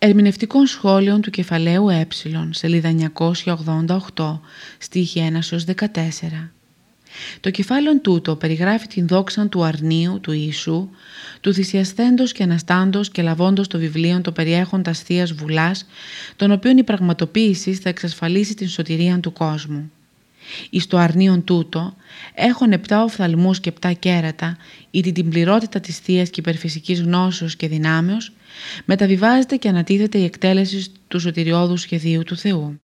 Ερμηνευτικών σχόλων του κεφαλαίου ε, σελίδα 988, στίχη 1 14. Το κεφάλαιο τούτο περιγράφει την δόξα του αρνίου του Ιησού, του θυσιαστέντος και αναστάντος και λαβώντος το βιβλίο το περιέχοντας Θείας Βουλάς, τον οποίον η πραγματοποίηση θα εξασφαλίσει την σωτηρία του κόσμου. Εις το αρνίον τούτο έχουν επτά οφθαλμούς και επτά κέρατα, ήτι την πληρότητα της θείας και υπερφυσικής γνώσεως και δυνάμεως, μεταβιβάζεται και ανατίθεται η εκτέλεση του σωτηριώδους σχεδίου του Θεού.